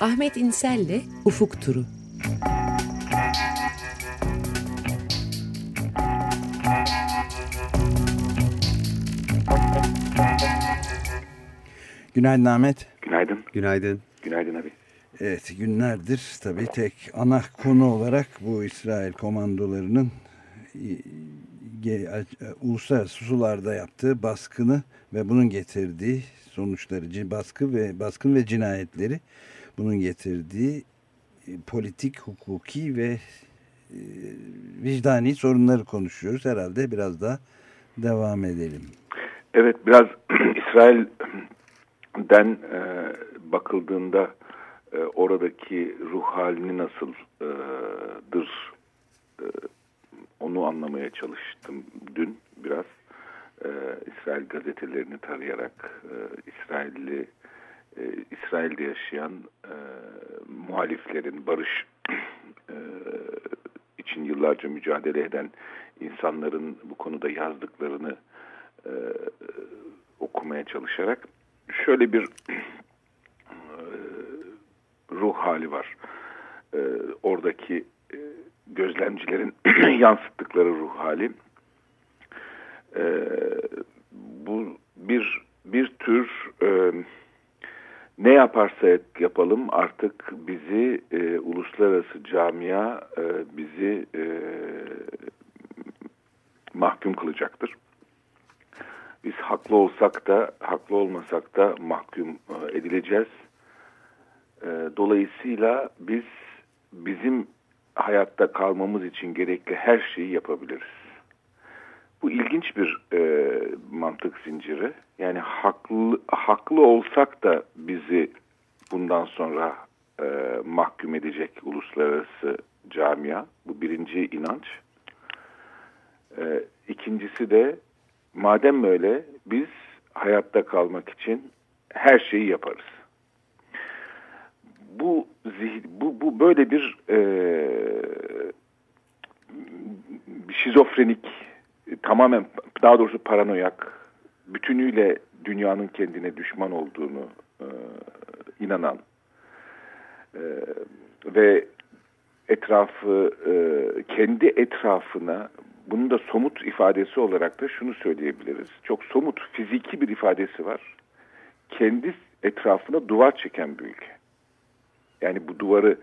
Ahmet İnsel'le Ufuk Turu. Günaydın Ahmet. Günaydın. Günaydın. Günaydın abi. Evet günlerdir tabii tek ana konu olarak bu İsrail komandolarının uluslararası sularda yaptığı baskını ve bunun getirdiği sonuçları baskı ve baskın ve cinayetleri bunun getirdiği e, politik, hukuki ve e, vicdani sorunları konuşuyoruz. Herhalde biraz daha devam edelim. Evet biraz İsrail'den e, bakıldığında oradaki ruh halini nasıldır onu anlamaya çalıştım dün biraz. İsrail gazetelerini tarayarak İsrailli e, İsrail'de yaşayan e, muhaliflerin barış e, için yıllarca mücadele eden insanların bu konuda yazdıklarını e, okumaya çalışarak şöyle bir e, ruh hali var. E, oradaki e, gözlemcilerin yansıttıkları ruh hali. E, bu bir bir tür e, ne yaparsak yapalım artık bizi e, uluslararası camia e, bizi e, mahkum kılacaktır. Biz haklı olsak da haklı olmasak da mahkum e, edileceğiz. E, dolayısıyla biz bizim hayatta kalmamız için gerekli her şeyi yapabiliriz. Bu ilginç bir e, mantık zinciri. Yani haklı, haklı olsak da bizi bundan sonra e, mahkum edecek uluslararası camia. Bu birinci inanç. E, ikincisi de madem öyle biz hayatta kalmak için her şeyi yaparız. Bu bu, bu böyle bir e, şizofrenik tamamen daha doğrusu paranoyak, bütünüyle dünyanın kendine düşman olduğunu e, inanan e, ve etrafı e, kendi etrafına bunun da somut ifadesi olarak da şunu söyleyebiliriz. Çok somut fiziki bir ifadesi var. Kendi etrafına duvar çeken bir ülke. Yani bu duvarı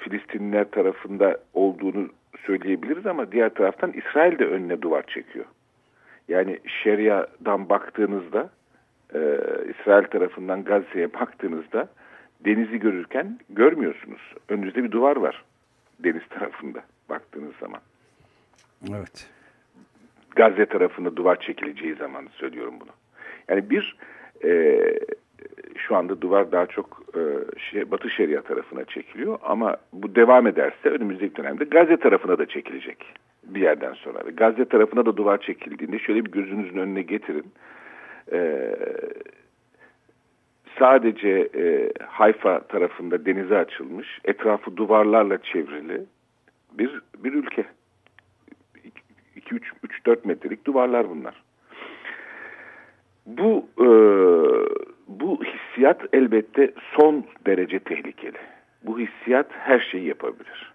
Filistinliler tarafında olduğunu söyleyebiliriz ama diğer taraftan İsrail de önüne duvar çekiyor. Yani Şeria'dan baktığınızda e, İsrail tarafından Gazze'ye baktığınızda denizi görürken görmüyorsunuz. Önünüzde bir duvar var deniz tarafında baktığınız zaman. Evet. Gazze tarafında duvar çekileceği zaman söylüyorum bunu. Yani bir e, şu anda duvar daha çok e, şey, Batı Şeria tarafına çekiliyor ama bu devam ederse önümüzdeki dönemde Gazze tarafına da çekilecek bir yerden sonra. Gazze tarafına da duvar çekildiğinde şöyle bir gözünüzün önüne getirin. E, sadece e, Hayfa tarafında denize açılmış, etrafı duvarlarla çevrili bir bir ülke. 2-3-4 metrelik duvarlar bunlar. Bu e, bu hissiyat elbette son derece tehlikeli. Bu hissiyat her şeyi yapabilir.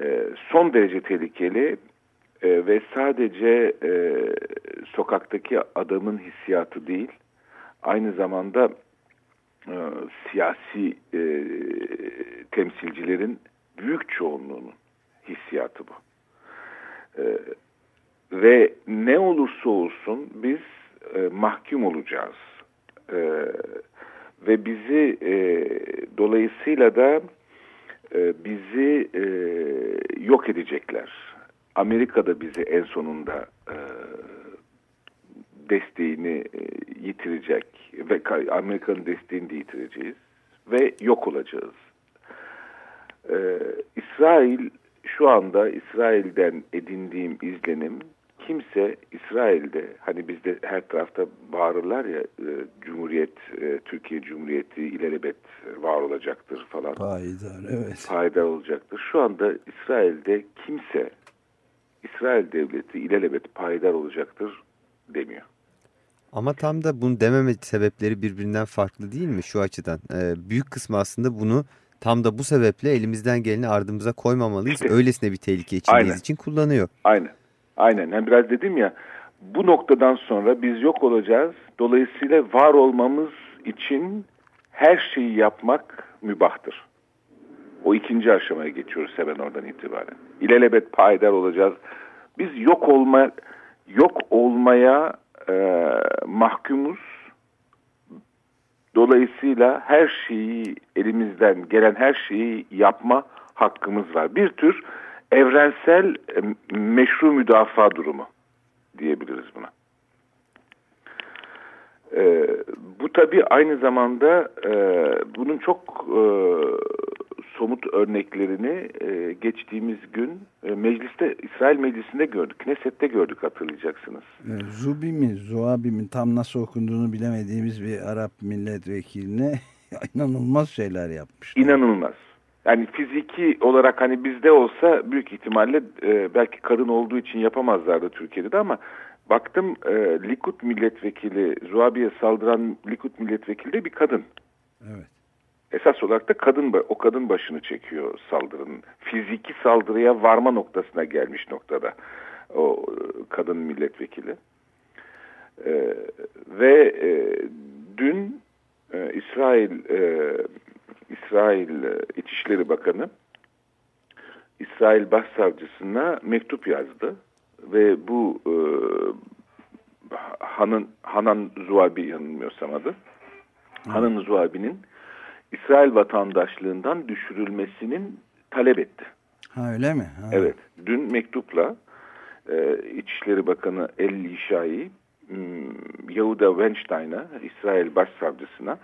E, son derece tehlikeli e, ve sadece e, sokaktaki adamın hissiyatı değil, aynı zamanda e, siyasi e, temsilcilerin büyük çoğunluğunun hissiyatı bu. E, ve ne olursa olsun biz e, mahkum olacağız. E, ve bizi e, dolayısıyla da e, bizi e, yok edecekler. Amerika da bizi en sonunda e, desteğini e, yitirecek ve Amerika'nın desteğini de yitireceğiz ve yok olacağız. Ee, İsrail şu anda İsrail'den edindiğim izlenim kimse İsrail'de hani bizde her tarafta bağırırlar ya e, Cumhuriyet, e, Türkiye Cumhuriyeti ilelebet var olacaktır falan. Payidar evet. Payidar olacaktır. Şu anda İsrail'de kimse İsrail devleti ilelebet payidar olacaktır demiyor. Ama tam da bunu dememe sebepleri birbirinden farklı değil mi şu açıdan? Ee, büyük kısmı aslında bunu tam da bu sebeple elimizden geleni ardımıza koymamalıyız. İşte, Öylesine bir tehlike içindeyiz Aynen. için kullanıyor. Aynen. Aynen. Yani biraz dedim ya bu noktadan sonra biz yok olacağız. Dolayısıyla var olmamız için her şeyi yapmak mübahtır. O ikinci aşamaya geçiyoruz hemen oradan itibaren. İlelebet payidar olacağız. Biz yok olma yok olmaya e, mahkumuz. Dolayısıyla her şeyi elimizden gelen her şeyi yapma hakkımız var. Bir tür evrensel e, meşru müdafaa durumu diyebiliriz buna. E, bu tabii aynı zamanda e, bunun çok e, somut örneklerini e, geçtiğimiz gün e, mecliste İsrail meclisinde gördük. Knesset'te gördük hatırlayacaksınız. E, Zubi mi, Zuabi mi tam nasıl okunduğunu bilemediğimiz bir Arap milletvekiline inanılmaz şeyler yapmış. İnanılmaz. Yani fiziki olarak hani bizde olsa büyük ihtimalle e, belki kadın olduğu için yapamazlardı Türkiye'de de ama baktım e, Likud milletvekili Zuabi'ye saldıran Likud milletvekili de bir kadın. Evet esas olarak da kadın o kadın başını çekiyor saldırının. Fiziki saldırıya varma noktasına gelmiş noktada o kadın milletvekili. Ee, ve e, dün e, İsrail e, İsrail e, İçişleri Bakanı İsrail Başsavcısına mektup yazdı ve bu e, Hanın Hanan Zuabi yanılmıyorsam adı. Hanan Zuabi'nin İsrail vatandaşlığından düşürülmesinin talep etti. Ha öyle mi? Ha. Evet. Dün mektupla e, İçişleri Bakanı El Lişai Yehuda Weinstein'a İsrail Başsavcısına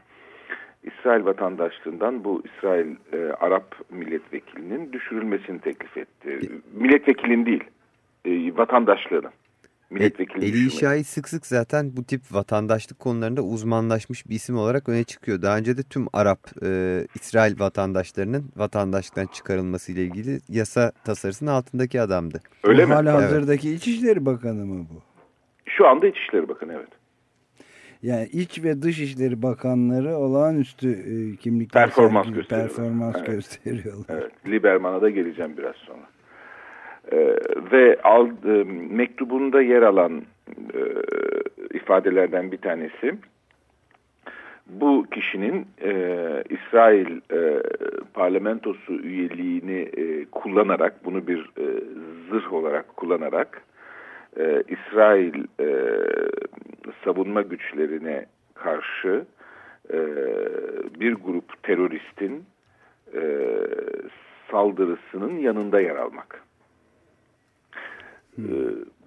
İsrail vatandaşlığından bu İsrail e, Arap milletvekilinin düşürülmesini teklif etti. Milletvekilin değil, e, vatandaşlığının milletvekili Eli İşai sık sık zaten bu tip vatandaşlık konularında uzmanlaşmış bir isim olarak öne çıkıyor. Daha önce de tüm Arap, e, İsrail vatandaşlarının vatandaşlıktan çıkarılması ile ilgili yasa tasarısının altındaki adamdı. Öyle mi? Hala evet. hazırdaki İçişleri Bakanı mı bu? Şu anda İçişleri Bakanı evet. Yani iç ve dış işleri bakanları olağanüstü e, kimlikler performans, gösteriyorlar. performans evet. gösteriyorlar. Evet. Liberman'a da geleceğim biraz sonra. Ee, ve al, mektubunda yer alan e, ifadelerden bir tanesi bu kişinin e, İsrail e, parlamentosu üyeliğini e, kullanarak bunu bir e, zırh olarak kullanarak e, İsrail e, savunma güçlerine karşı e, bir grup teröristin e, saldırısının yanında yer almak. Hmm.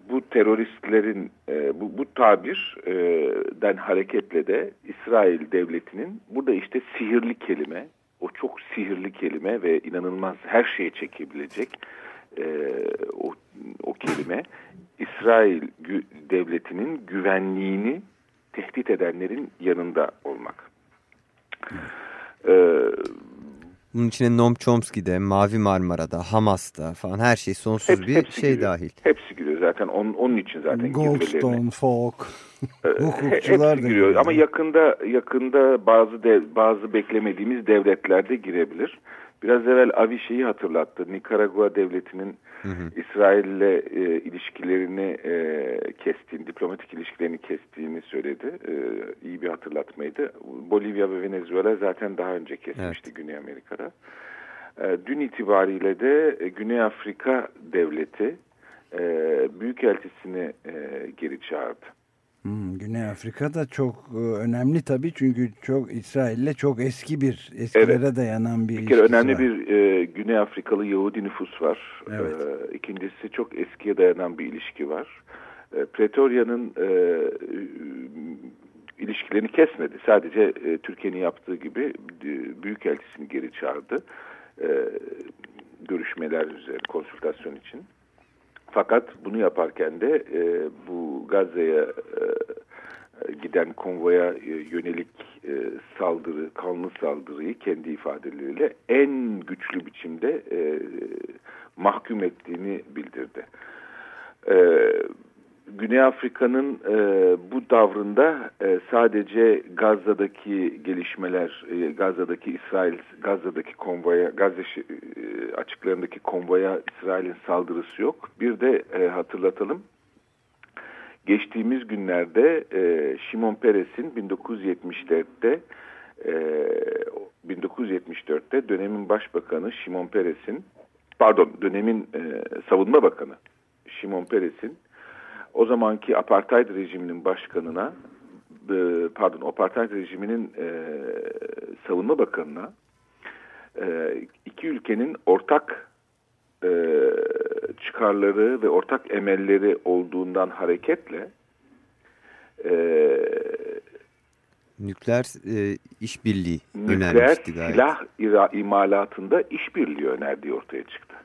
bu teröristlerin e, bu, bu tabirden hareketle de İsrail devletinin burada işte sihirli kelime, o çok sihirli kelime ve inanılmaz her şeye çekebilecek e, o, o kelime İsrail gü devletinin güvenliğini tehdit edenlerin yanında olmak. Hmm. Bunun içine Noam Chomsky'de, Mavi Marmara'da, Hamas'ta falan her şey sonsuz hepsi, bir hepsi şey giriyor. dahil. Hepsi giriyor zaten onun, onun için zaten Goldstone, Falk, ee, hukukçular da giriyor. Ama yakında yakında bazı dev, bazı beklemediğimiz devletler de girebilir. Biraz evvel Avi şeyi hatırlattı. Nikaragua devletinin İsrail'le e, ilişkilerini e, kestiğini, diplomatik ilişkilerini kestiğini söyledi. E, iyi bir hatırlatmaydı. Bolivya ve Venezuela zaten daha önce kesmişti evet. Güney Amerika'da. E, dün itibariyle de e, Güney Afrika devleti e, büyükelçisini e, geri çağırdı. Hmm, Güney Afrika da çok e, önemli tabii çünkü çok İsrail'le çok eski bir eskilere evet. dayanan bir Bir kere önemli var. bir e, Güney Afrikalı Yahudi nüfus var. Evet. E, ikincisi çok eskiye dayanan bir ilişki var. E, Pretoria'nın e, ilişkilerini kesmedi. Sadece e, Türkiye'nin yaptığı gibi e, Büyükelçisini geri çağırdı. E, görüşmeler üzere, konsültasyon için. Fakat bunu yaparken de e, bu Gazze'ye e, giden konvoya e, yönelik e, saldırı, kanlı saldırıyı kendi ifadeleriyle en güçlü biçimde e, mahkum ettiğini bildirdi. E, Güney Afrika'nın e, bu davrında e, sadece Gazze'deki gelişmeler, e, Gazze'deki İsrail, Gazze'deki konvoya, Gazze e, açıklarındaki konvoya İsrail'in saldırısı yok. Bir de e, hatırlatalım, geçtiğimiz günlerde e, Şimon Peres'in 1974'te e, 1974'te dönemin başbakanı Şimon Peres'in, pardon dönemin e, savunma bakanı Şimon Peres'in o zamanki apartheid rejiminin başkanına e, pardon apartheid rejiminin e, savunma bakanına e, iki ülkenin ortak e, çıkarları ve ortak emelleri olduğundan hareketle e, nükleer e, işbirliği nükleer silah imalatında işbirliği önerdiği ortaya çıktı.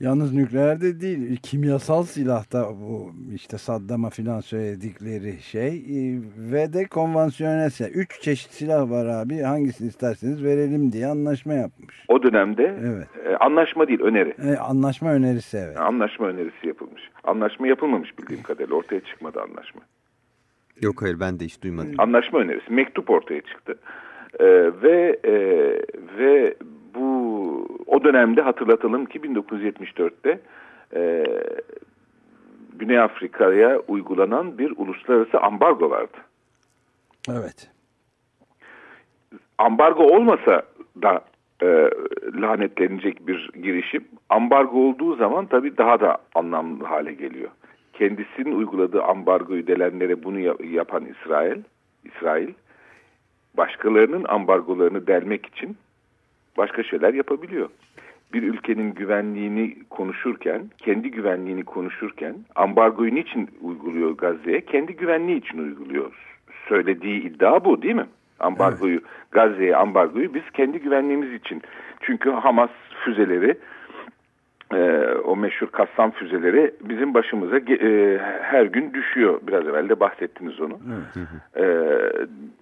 Yalnız nükleerde değil, kimyasal silahta bu işte Saddam'a filan söyledikleri şey e, ve de konvansiyonel silah. Üç çeşit silah var abi hangisini isterseniz verelim diye anlaşma yapmış. O dönemde evet. e, anlaşma değil öneri. E, anlaşma önerisi evet. Anlaşma önerisi yapılmış. Anlaşma yapılmamış bildiğim kadarıyla ortaya çıkmadı anlaşma. Yok hayır ben de hiç duymadım. Anlaşma önerisi mektup ortaya çıktı. E, ve e, ve dönemde hatırlatalım ki 1974'te e, Güney Afrika'ya uygulanan bir uluslararası ambargo vardı. Evet. Ambargo olmasa da e, lanetlenecek bir girişim. Ambargo olduğu zaman tabii daha da anlamlı hale geliyor. Kendisinin uyguladığı ambargoyu delenlere bunu yapan İsrail, İsrail başkalarının ambargolarını delmek için başka şeyler yapabiliyor. Bir ülkenin güvenliğini konuşurken, kendi güvenliğini konuşurken ambargoyu niçin uyguluyor Gazze'ye? Kendi güvenliği için uyguluyor. Söylediği iddia bu değil mi? Ambargoyu, evet. Gazze'ye ambargoyu biz kendi güvenliğimiz için. Çünkü Hamas füzeleri, e, o meşhur Kassam füzeleri bizim başımıza e, her gün düşüyor. Biraz evvel de bahsettiniz onu. Evet. E,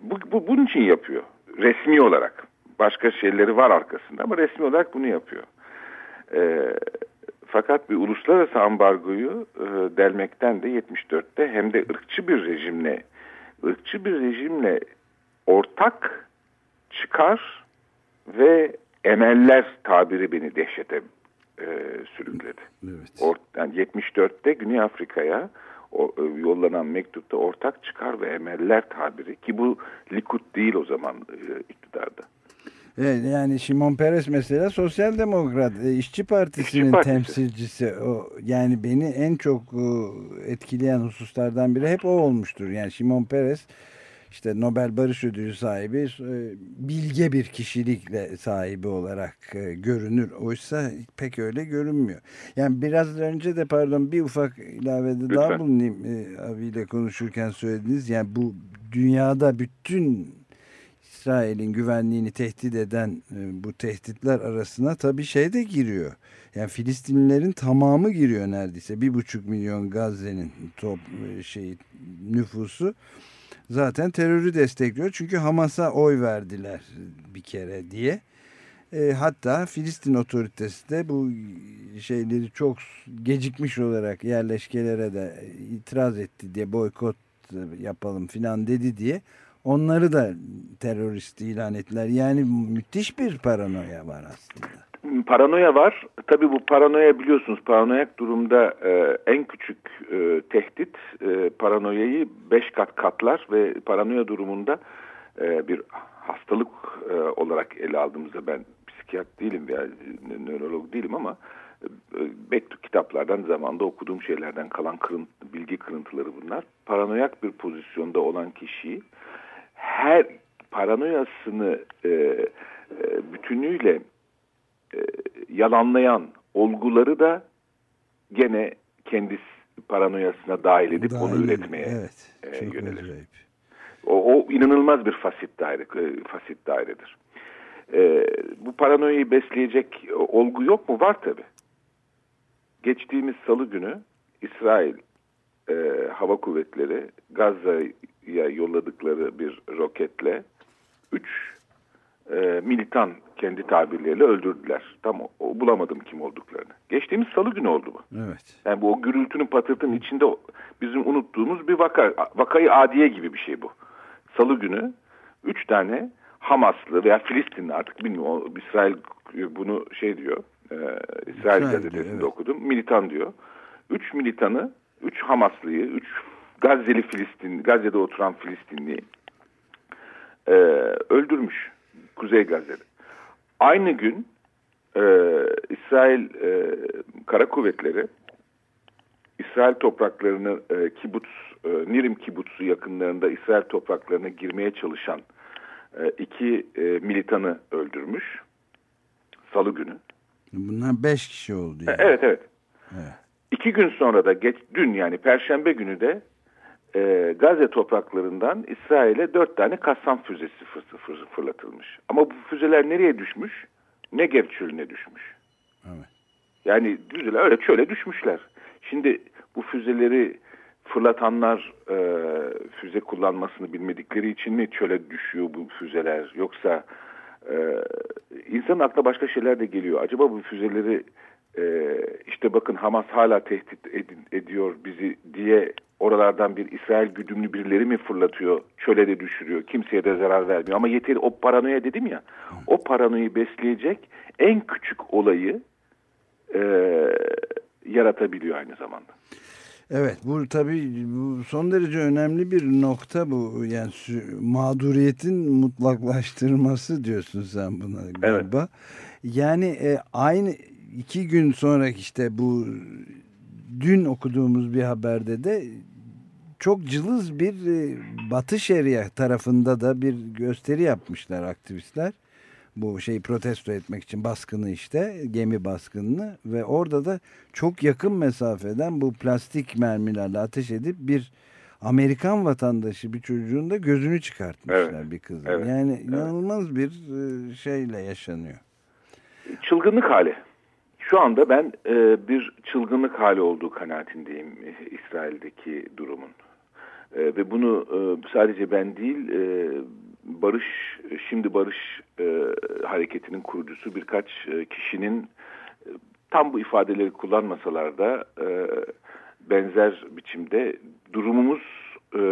bu, bu, bunun için yapıyor. Resmi olarak başka şeyleri var arkasında ama resmi olarak bunu yapıyor. E, fakat bir uluslararası ambargoyu e, delmekten de 74'te hem de ırkçı bir rejimle ırkçı bir rejimle ortak çıkar ve emeller tabiri beni dehşete e, sürükledi. Evet. Or, yani 74'te Güney Afrika'ya e, yollanan mektupta ortak çıkar ve emeller tabiri ki bu Likud değil o zaman e, iktidarda. Evet, yani Şimon Peres mesela sosyal demokrat, e, işçi partisinin işçi temsilcisi. O, yani beni en çok e, etkileyen hususlardan biri hep o olmuştur. Yani Şimon Peres işte Nobel Barış Ödülü sahibi e, bilge bir kişilikle sahibi olarak görünür. Oysa pek öyle görünmüyor. Yani biraz önce de pardon bir ufak ilavede Lütfen. daha bulunayım abiyle konuşurken söylediniz. Yani bu dünyada bütün İsrail'in güvenliğini tehdit eden e, bu tehditler arasına tabii şey de giriyor. Yani Filistinlilerin tamamı giriyor neredeyse. Bir buçuk milyon Gazze'nin top şey nüfusu zaten terörü destekliyor. Çünkü Hamas'a oy verdiler bir kere diye. E, hatta Filistin otoritesi de bu şeyleri çok gecikmiş olarak yerleşkelere de itiraz etti diye boykot yapalım filan dedi diye Onları da terörist ilan ettiler. Yani müthiş bir paranoya var aslında. Paranoya var. Tabii bu paranoya biliyorsunuz paranoyak durumda e, en küçük e, tehdit e, paranoyayı beş kat katlar ve paranoya durumunda e, bir hastalık e, olarak ele aldığımızda ben psikiyat değilim veya nörolog değilim ama mektup kitaplardan zamanda okuduğum şeylerden kalan kırınt, bilgi kırıntıları bunlar. Paranoyak bir pozisyonda olan kişiyi her paranoyasını e, e, bütünüyle e, yalanlayan olguları da gene kendi paranoyasına dahil edip dahil onu üretmeye evet, e, yönelir. O, o inanılmaz bir fasit daire, e, fasit dairedir. E, bu paranoyayı besleyecek olgu yok mu? Var tabi. Geçtiğimiz salı günü İsrail e, Hava Kuvvetleri Gazze'ye yolladıkları bir roketle üç e, militan kendi tabirleriyle öldürdüler. Tam o, o, bulamadım kim olduklarını. Geçtiğimiz salı günü oldu bu. Evet. Yani bu o gürültünün patırtının içinde bizim unuttuğumuz bir vaka. Vakayı adiye gibi bir şey bu. Salı günü üç tane Hamaslı veya Filistinli artık bilmiyorum. İsrail bunu şey diyor. E, İsrail, İsrail gazetesinde diyor, evet. okudum. Militan diyor. Üç militanı, üç Hamaslıyı, üç Gazze'li Filistin, Gazze'de oturan Filistinliyi e, öldürmüş. Kuzey Gazze'de. Aynı gün e, İsrail e, Kara Kuvvetleri İsrail topraklarını e, kibuts, e, Nirim kibutsu yakınlarında İsrail topraklarına girmeye çalışan e, iki e, militanı öldürmüş. Salı günü. Bunlar beş kişi oldu. Yani. Evet, evet evet. İki gün sonra da geç, dün yani Perşembe günü de e, Gazze topraklarından İsrail'e dört tane Kassam füzesi fır, fır, fırlatılmış. Ama bu füzeler nereye düşmüş? Negev çölüne düşmüş. Evet. Yani füzeler öyle çöle düşmüşler. Şimdi bu füzeleri fırlatanlar e, füze kullanmasını bilmedikleri için mi çöle düşüyor bu füzeler? Yoksa e, insanın aklına başka şeyler de geliyor. Acaba bu füzeleri e, işte bakın Hamas hala tehdit ed- ediyor bizi diye oralardan bir İsrail güdümlü birileri mi fırlatıyor, çöle de düşürüyor, kimseye de zarar vermiyor. Ama yeteri o paranoya dedim ya, o paranoyu besleyecek en küçük olayı e, yaratabiliyor aynı zamanda. Evet bu tabii bu son derece önemli bir nokta bu yani mağduriyetin mutlaklaştırması diyorsun sen buna galiba. Evet. Yani e, aynı iki gün sonra işte bu dün okuduğumuz bir haberde de çok cılız bir e, Batı Şeria tarafında da bir gösteri yapmışlar aktivistler. Bu şeyi protesto etmek için baskını işte gemi baskınını ve orada da çok yakın mesafeden bu plastik mermilerle ateş edip bir Amerikan vatandaşı bir çocuğun da gözünü çıkartmışlar evet. bir kızın. Evet. Yani inanılmaz evet. bir e, şeyle yaşanıyor. Çılgınlık hali. Şu anda ben e, bir çılgınlık hali olduğu kanaatindeyim e, İsrail'deki durumun. E, ve bunu e, sadece ben değil e, Barış, şimdi Barış e, hareketinin kurucusu birkaç e, kişinin e, tam bu ifadeleri kullanmasalar da e, benzer biçimde durumumuz e,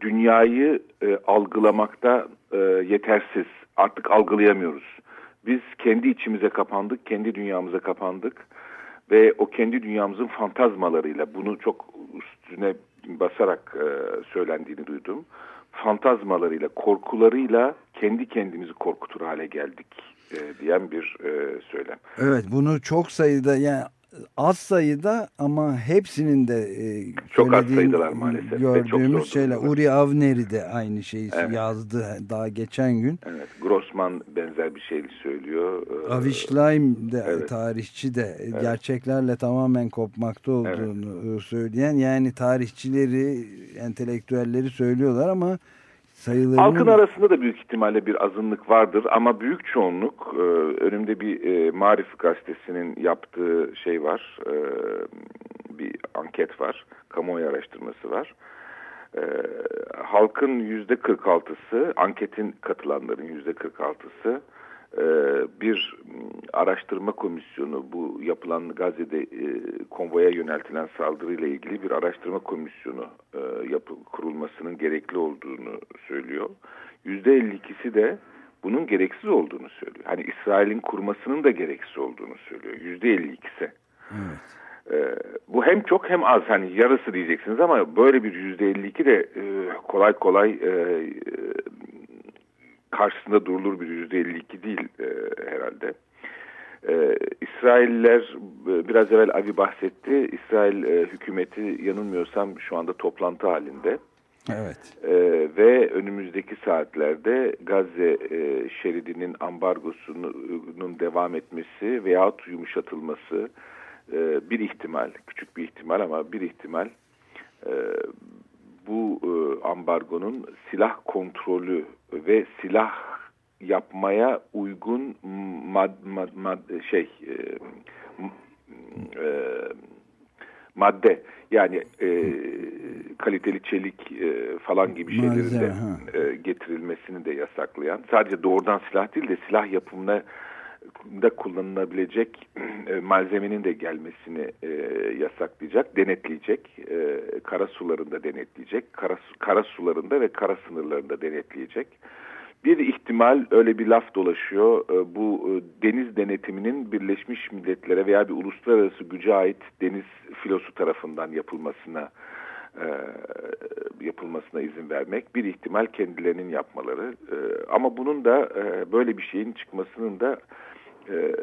dünyayı e, algılamakta e, yetersiz. Artık algılayamıyoruz biz kendi içimize kapandık, kendi dünyamıza kapandık ve o kendi dünyamızın fantazmalarıyla bunu çok üstüne basarak e, söylendiğini duydum. Fantazmalarıyla, korkularıyla kendi kendimizi korkutur hale geldik e, diyen bir e, söylem. Evet bunu çok sayıda yani az sayıda ama hepsinin de e, çok az sayıdalar maalesef. Gördüğümüz şeyler. Uri Avneri de aynı şeyi evet. yazdı daha geçen gün. Evet. Grossman benzer bir şey söylüyor. Ee, Avi Schleim de evet. tarihçi de evet. gerçeklerle tamamen kopmakta olduğunu evet. söyleyen yani tarihçileri, entelektüelleri söylüyorlar ama sayılarını... Halkın arasında da büyük ihtimalle bir azınlık vardır ama büyük çoğunluk e, önümde bir e, Marif gazetesinin yaptığı şey var. E, bir anket var. Kamuoyu araştırması var. E, halkın yüzde 46'sı, anketin katılanların yüzde 46'sı e, bir araştırma komisyonu bu yapılan Gazze'de e, konvoya yöneltilen saldırıyla ilgili bir araştırma komisyonu e, yapı, kurulmasının gerekli olduğunu söylüyor. Yüzde 52'si de bunun gereksiz olduğunu söylüyor. Hani İsrail'in kurmasının da gereksiz olduğunu söylüyor. Yüzde 52'si. Evet. Ee, bu hem çok hem az hani yarısı diyeceksiniz ama böyle bir yüzde 52 de e, kolay kolay e, karşısında durulur bir yüzde 52 değil e, herhalde. E, İsrailler e, biraz evvel Avi bahsetti. İsrail e, hükümeti yanılmıyorsam şu anda toplantı halinde. Evet. E, ve önümüzdeki saatlerde Gazze e, şeridinin ambargosunun devam etmesi veyahut yumuşatılması e, bir ihtimal, küçük bir ihtimal ama bir ihtimal e, bu e, ambargonun silah kontrolü ve silah yapmaya uygun mad, mad, mad, şey e, e, madde. Yani e, kaliteli çelik e, falan gibi şeylerin de e, getirilmesini de yasaklayan sadece doğrudan silah değil de silah yapımına da kullanılabilecek e, malzemenin de gelmesini e, yasaklayacak, denetleyecek, e, kara sularında denetleyecek, kara, kara sularında ve kara sınırlarında denetleyecek. Bir ihtimal öyle bir laf dolaşıyor. E, bu e, deniz denetiminin Birleşmiş Milletler'e veya bir uluslararası güce ait deniz filosu tarafından yapılmasına e, yapılmasına izin vermek. Bir ihtimal kendilerinin yapmaları. E, ama bunun da e, böyle bir şeyin çıkmasının da e,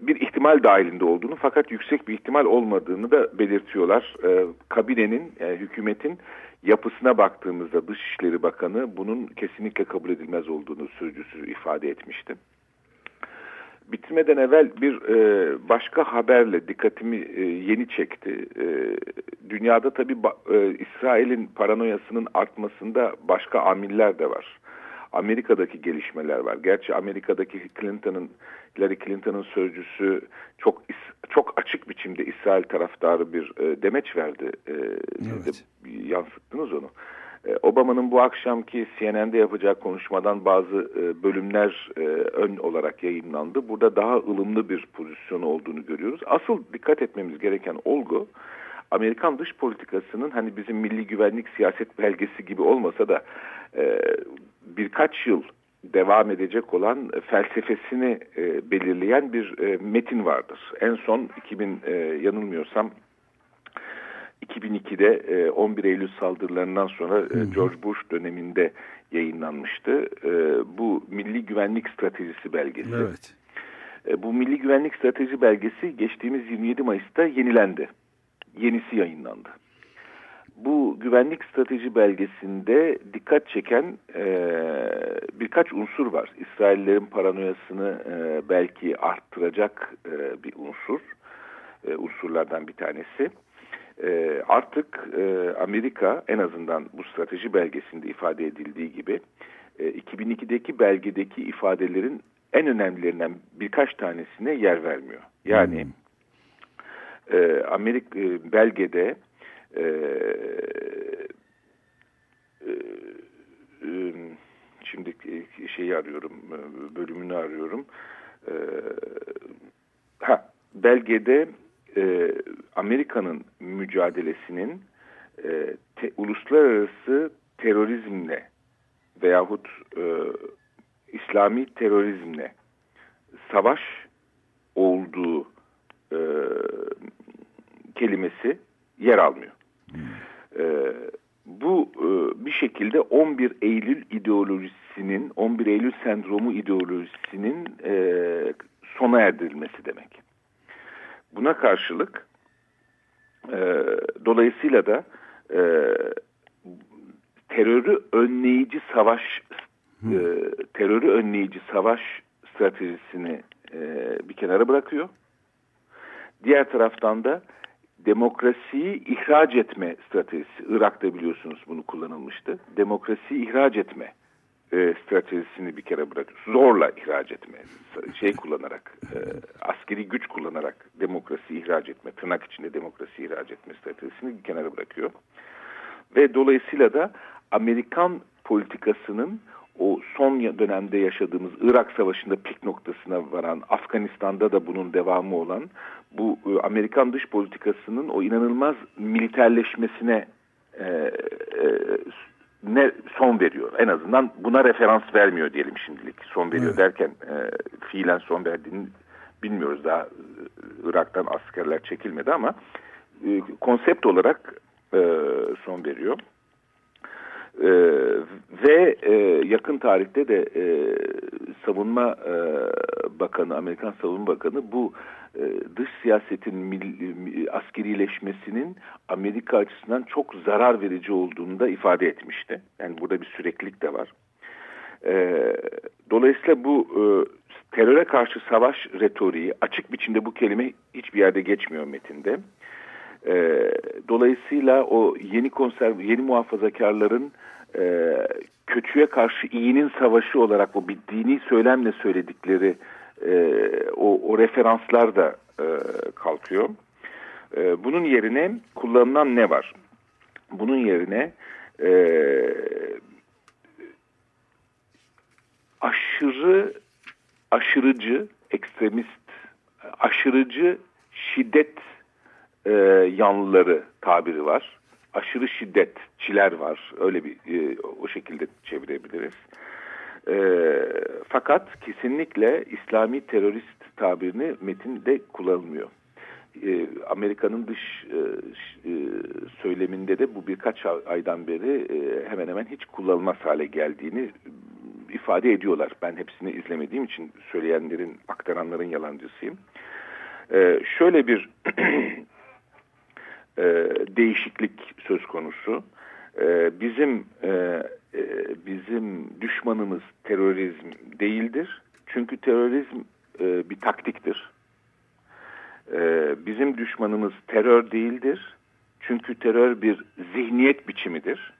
bir ihtimal dahilinde olduğunu fakat yüksek bir ihtimal olmadığını da belirtiyorlar. E, kabinenin, yani hükümetin yapısına baktığımızda Dışişleri Bakanı bunun kesinlikle kabul edilmez olduğunu sözcüsü ifade etmişti. Bitirmeden evvel bir e, başka haberle dikkatimi e, yeni çekti. E, dünyada tabii e, İsrail'in paranoyasının artmasında başka amiller de var. Amerika'daki gelişmeler var. Gerçi Amerika'daki Clinton'ın Hillary Clinton'ın sözcüsü çok çok açık biçimde İsrail taraftarı bir e, demeç verdi. E, evet. de yansıttınız onu. E, Obama'nın bu akşamki CNN'de yapacağı konuşmadan bazı e, bölümler e, ön olarak yayınlandı. Burada daha ılımlı bir pozisyon olduğunu görüyoruz. Asıl dikkat etmemiz gereken olgu Amerikan dış politikasının hani bizim milli güvenlik siyaset belgesi gibi olmasa da e, birkaç yıl devam edecek olan felsefesini e, belirleyen bir e, metin vardır. En son 2000 e, yanılmıyorsam 2002'de e, 11 Eylül saldırılarından sonra e, George Bush döneminde yayınlanmıştı. E, bu Milli Güvenlik Stratejisi belgesi. Evet. E, bu Milli Güvenlik Strateji belgesi geçtiğimiz 27 Mayıs'ta yenilendi. Yenisi yayınlandı bu güvenlik strateji belgesinde dikkat çeken e, birkaç unsur var. İsraillerin paranoyasını e, belki arttıracak e, bir unsur, e, unsurlardan bir tanesi. E, artık e, Amerika en azından bu strateji belgesinde ifade edildiği gibi e, 2002'deki belgedeki ifadelerin en önemlilerinden birkaç tanesine yer vermiyor. Yani hmm. e, Amerika e, belgede e, e, şimdi şeyi arıyorum, bölümünü arıyorum. E, ha, belgede e, Amerika'nın mücadelesinin te, uluslararası terörizmle veyahut e, İslami terörizmle savaş olduğu e, kelimesi yer almıyor. E, bu e, bir şekilde 11 Eylül ideolojisinin, 11 Eylül sendromu ideolojisinin e, sona erdirilmesi demek. Buna karşılık e, dolayısıyla da e, terörü önleyici savaş e, terörü önleyici savaş stratejisini e, bir kenara bırakıyor. Diğer taraftan da demokrasiyi ihraç etme stratejisi. Irak'ta biliyorsunuz bunu kullanılmıştı. Demokrasiyi ihraç etme e, stratejisini bir kere bırakıyor. Zorla ihraç etme. Şey kullanarak, e, askeri güç kullanarak demokrasi ihraç etme, tırnak içinde demokrasi ihraç etme stratejisini bir kenara bırakıyor. Ve dolayısıyla da Amerikan politikasının o son dönemde yaşadığımız Irak Savaşı'nda pik noktasına varan, Afganistan'da da bunun devamı olan bu e, Amerikan dış politikasının o inanılmaz militerleşmesine e, e, ne son veriyor. En azından buna referans vermiyor diyelim şimdilik. Son veriyor evet. derken e, fiilen son verdiğini bilmiyoruz daha e, Irak'tan askerler çekilmedi ama e, konsept olarak e, son veriyor. E, ve e, yakın tarihte de e, savunma e, bakanı, Amerikan savunma bakanı bu e, dış siyasetin mil, askerileşmesinin Amerika açısından çok zarar verici olduğunu da ifade etmişti. Yani burada bir süreklilik de var. E, dolayısıyla bu e, teröre karşı savaş retoriği açık biçimde bu kelime hiçbir yerde geçmiyor metinde. E, dolayısıyla o yeni konserv yeni muhafazakarların e, kötüye karşı iyinin savaşı olarak o bir dini söylemle söyledikleri e, o, o referanslar da e, kalkıyor. E, bunun yerine kullanılan ne var? Bunun yerine e, aşırı aşırıcı, ekstremist, aşırıcı şiddet e, yanlıları tabiri var. Aşırı şiddetçiler var. Öyle bir e, o şekilde çevirebiliriz. E, fakat kesinlikle İslami terörist tabirini metinde kullanılmıyor. E, Amerika'nın dış e, e, söyleminde de bu birkaç aydan beri e, hemen hemen hiç kullanılmaz hale geldiğini ifade ediyorlar. Ben hepsini izlemediğim için söyleyenlerin, aktaranların yalancısıyım. Ee, şöyle bir e, değişiklik söz konusu. Ee, bizim e, e, bizim düşmanımız terörizm değildir. Çünkü terörizm e, bir taktiktir. E, bizim düşmanımız terör değildir. Çünkü terör bir zihniyet biçimidir.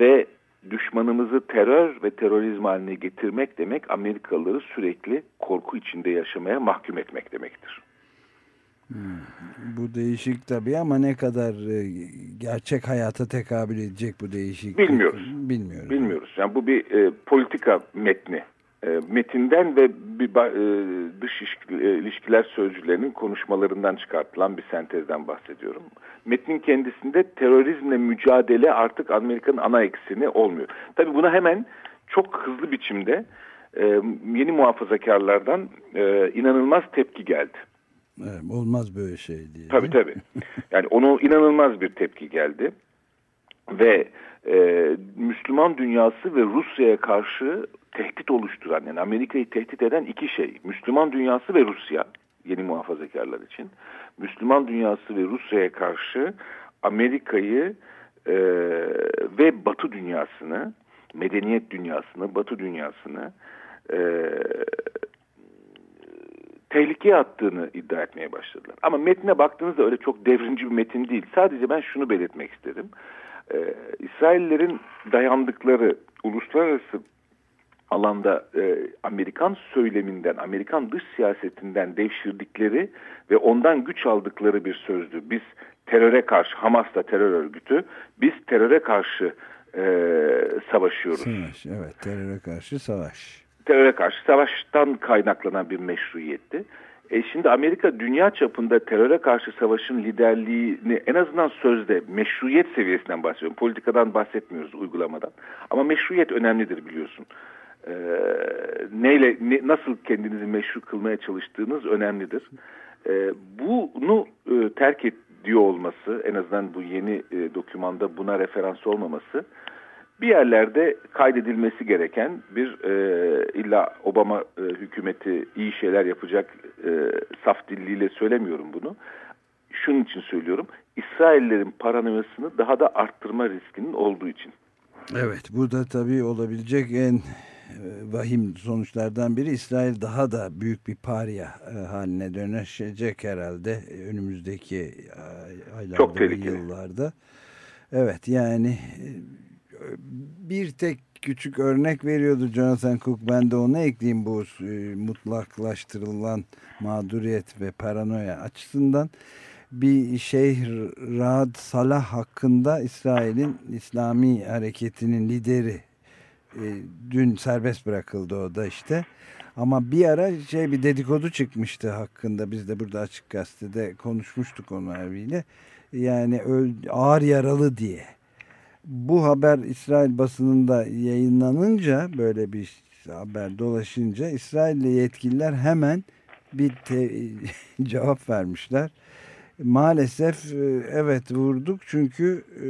Ve düşmanımızı terör ve terörizm haline getirmek demek Amerikalıları sürekli korku içinde yaşamaya mahkum etmek demektir. Bu değişik tabii ama ne kadar e, gerçek hayata tekabül edecek bu değişik? Bilmiyoruz. Bilmiyoruz. Bilmiyoruz. Yani bu bir e, politika metni. E, metinden ve bir, e, dış e, ilişkiler sözcülerinin konuşmalarından çıkartılan bir sentezden bahsediyorum. Metnin kendisinde terörizmle mücadele artık Amerika'nın ana eksini olmuyor. Tabii buna hemen çok hızlı biçimde yeni muhafazakarlardan inanılmaz tepki geldi. Evet, olmaz böyle şey diye. Tabii tabii. Yani onu inanılmaz bir tepki geldi. Ve e, Müslüman dünyası ve Rusya'ya karşı tehdit oluşturan yani Amerika'yı tehdit eden iki şey. Müslüman dünyası ve Rusya yeni muhafazakarlar için. Müslüman dünyası ve Rusya'ya karşı Amerika'yı e, ve Batı dünyasını, medeniyet dünyasını, Batı dünyasını e, tehlikeye attığını iddia etmeye başladılar. Ama metne baktığınızda öyle çok devrimci bir metin değil. Sadece ben şunu belirtmek istedim. Ee, İsraillerin dayandıkları uluslararası alanda e, Amerikan söyleminden, Amerikan dış siyasetinden devşirdikleri ve ondan güç aldıkları bir sözdü. Biz teröre karşı, Hamas da terör örgütü, biz teröre karşı e, savaşıyoruz. Savaş, evet teröre karşı savaş. Teröre karşı savaştan kaynaklanan bir meşruiyetti. E şimdi Amerika dünya çapında teröre karşı savaşın liderliğini en azından sözde meşruiyet seviyesinden bahsediyorum. Politikadan bahsetmiyoruz uygulamadan. Ama meşruiyet önemlidir biliyorsun e, neyle ne, nasıl kendinizi meşru kılmaya çalıştığınız önemlidir. E, bunu e, terk ediyor olması en azından bu yeni e, dokümanda buna referans olmaması bir yerlerde kaydedilmesi gereken bir e, illa Obama e, hükümeti iyi şeyler yapacak e, saf dilliyle söylemiyorum bunu. Şunun için söylüyorum. İsraillerin paranoyasını daha da arttırma riskinin olduğu için. Evet bu da tabii olabilecek en e, vahim sonuçlardan biri İsrail daha da büyük bir parya e, haline dönüşecek herhalde e, önümüzdeki aylarda Çok ve yıllarda. Evet yani bir tek küçük örnek veriyordu Jonathan Cook. Ben de onu ekleyeyim bu mutlaklaştırılan mağduriyet ve paranoya açısından. Bir şey Raad Salah hakkında İsrail'in İslami hareketinin lideri e, dün serbest bırakıldı o da işte. Ama bir ara şey bir dedikodu çıkmıştı hakkında. Biz de burada Açık Gazete'de konuşmuştuk onu abiyle. Yani ağır yaralı diye. Bu haber İsrail basınında yayınlanınca böyle bir haber dolaşınca İsrailli yetkililer hemen bir cevap vermişler maalesef e, evet vurduk çünkü e,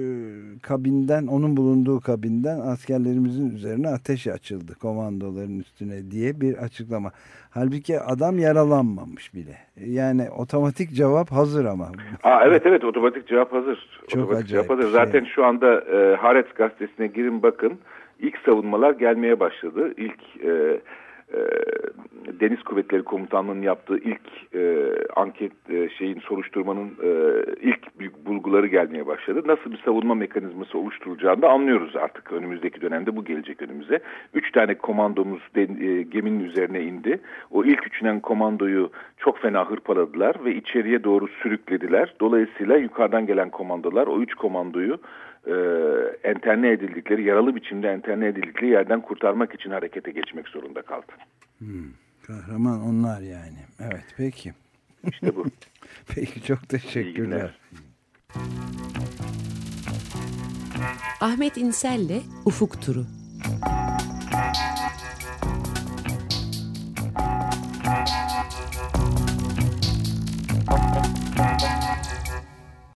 kabinden onun bulunduğu kabinden askerlerimizin üzerine ateş açıldı komandoların üstüne diye bir açıklama. Halbuki adam yaralanmamış bile. Yani otomatik cevap hazır ama. Aa, evet evet otomatik cevap hazır. Çok otomatik cevap hazır. Şey. Zaten şu anda e, Haaretz gazetesine girin bakın. İlk savunmalar gelmeye başladı. İlk e, e, Deniz Kuvvetleri Komutanlığı'nın yaptığı ilk e, anket e, şeyin soruşturmanın e, ilk büyük bulguları gelmeye başladı. Nasıl bir savunma mekanizması oluşturulacağını da anlıyoruz artık önümüzdeki dönemde bu gelecek önümüze. Üç tane komandomuz de, e, geminin üzerine indi. O ilk üçünen komandoyu çok fena hırpaladılar ve içeriye doğru sürüklediler. Dolayısıyla yukarıdan gelen komandolar o üç komandoyu e, enterne edildikleri, yaralı biçimde enterne edildikleri yerden kurtarmak için harekete geçmek zorunda kaldı. Hmm, kahraman onlar yani. Evet peki. İşte bu. peki çok teşekkürler. Ahmet İnsel'le Ufuk Turu.